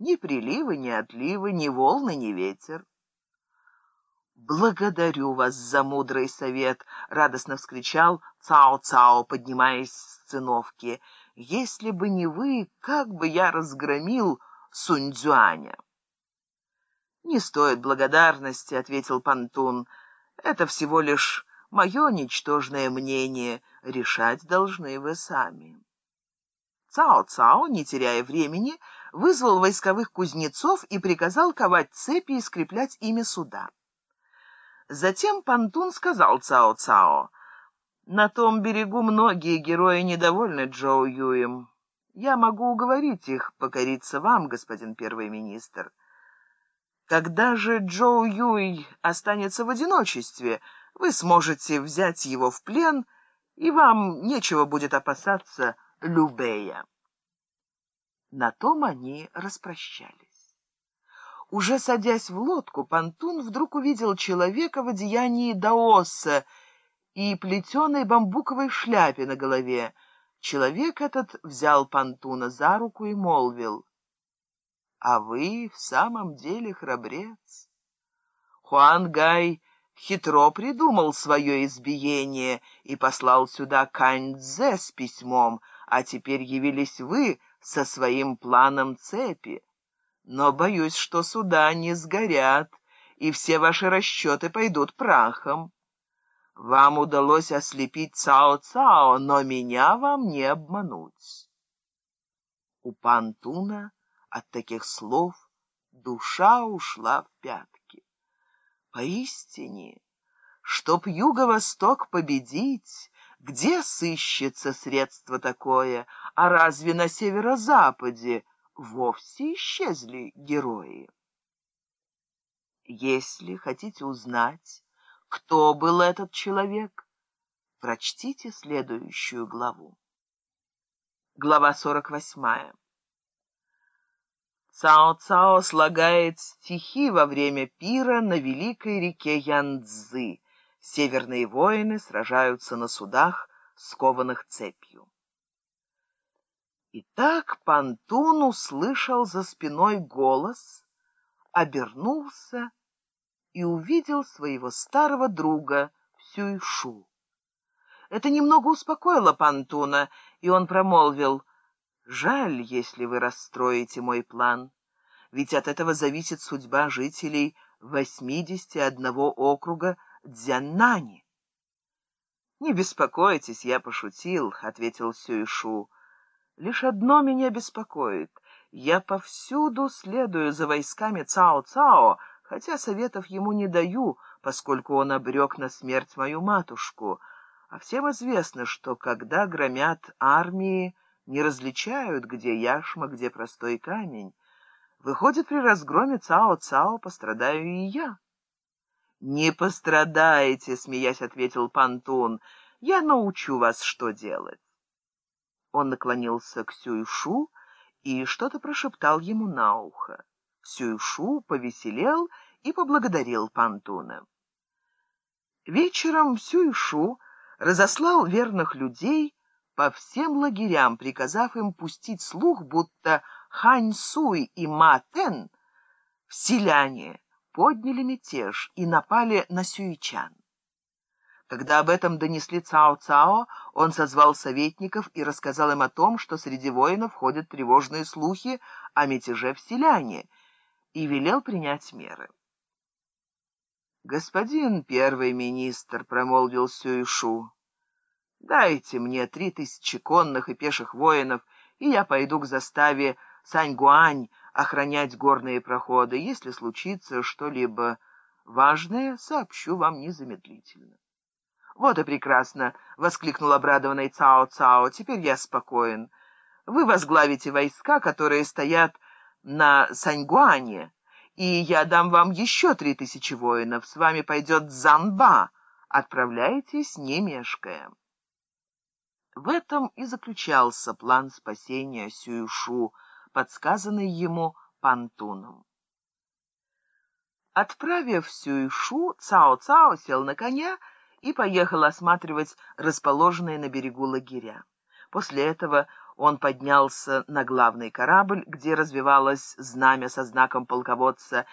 Ни приливы, ни отливы, ни волны, ни ветер. «Благодарю вас за мудрый совет!» — радостно вскричал Цао-Цао, поднимаясь с циновки. «Если бы не вы, как бы я разгромил Сунь-Дзюаня!» «Не стоит благодарности», — ответил Пантун. «Это всего лишь мое ничтожное мнение. Решать должны вы сами». Цао-Цао, не теряя времени, вызвал войсковых кузнецов и приказал ковать цепи и скреплять ими суда. Затем Пантун сказал Цао-Цао, «На том берегу многие герои недовольны Джоу Юем. Я могу уговорить их покориться вам, господин первый министр». Когда же Джоу Юй останется в одиночестве, вы сможете взять его в плен, и вам нечего будет опасаться Любея. На том они распрощались. Уже садясь в лодку, Пантун вдруг увидел человека в одеянии даоса и плетеной бамбуковой шляпе на голове. Человек этот взял Пантуна за руку и молвил — а вы в самом деле храбрец. Хуан Гай хитро придумал свое избиение и послал сюда Каньцзе с письмом, а теперь явились вы со своим планом цепи. Но боюсь, что суда не сгорят, и все ваши расчеты пойдут прахом. Вам удалось ослепить Цао-Цао, но меня вам не обмануть. У Пантуна от таких слов душа ушла в пятки. Поистине, чтоб юго-восток победить, где сыщется средство такое, а разве на северо-западе вовсе исчезли герои? Если хотите узнать, кто был этот человек, прочтите следующую главу. Глава сорок восьмая. Цао-Цао слагает стихи во время пира на великой реке Янцзы. Северные воины сражаются на судах, скованных цепью. Итак, Пантун услышал за спиной голос, обернулся и увидел своего старого друга Сюйшу. Это немного успокоило Пантуна, и он промолвил — Жаль, если вы расстроите мой план, ведь от этого зависит судьба жителей 81 округа Дзяннани. «Не беспокойтесь, я пошутил», — ответил Сюйшу. «Лишь одно меня беспокоит. Я повсюду следую за войсками Цао-Цао, хотя советов ему не даю, поскольку он обрек на смерть мою матушку. А всем известно, что когда громят армии, не различают, где яшма, где простой камень. Выходит, при разгроме Цао-Цао пострадаю и я. «Не пострадаете», — смеясь ответил Пантун, — «я научу вас, что делать». Он наклонился к Сюйшу и что-то прошептал ему на ухо. Сюйшу повеселел и поблагодарил Пантуна. Вечером Сюйшу разослал верных людей по всем лагерям, приказав им пустить слух, будто Хань Суй и Ма Тен, селяне, подняли мятеж и напали на сюичан. Когда об этом донесли Цао-Цао, он созвал советников и рассказал им о том, что среди воинов ходят тревожные слухи о мятеже в селяне, и велел принять меры. «Господин первый министр», — промолвил Сюишу, Дайте мне три тысячи конных и пеших воинов, и я пойду к заставе Саньгуань охранять горные проходы. Если случится что-либо важное, сообщу вам незамедлительно. «Вот и прекрасно!» — воскликнул обрадованный Цао-Цао. «Теперь я спокоен. Вы возглавите войска, которые стоят на Саньгуане, и я дам вам еще три тысячи воинов. С вами пойдет Занба. Отправляйтесь, не мешкая». В этом и заключался план спасения Сюишу, подсказанный ему Пантуном. Отправив Сюишу, Цао-Цао сел на коня и поехал осматривать расположенные на берегу лагеря. После этого Он поднялся на главный корабль, где развивалось знамя со знаком полководца,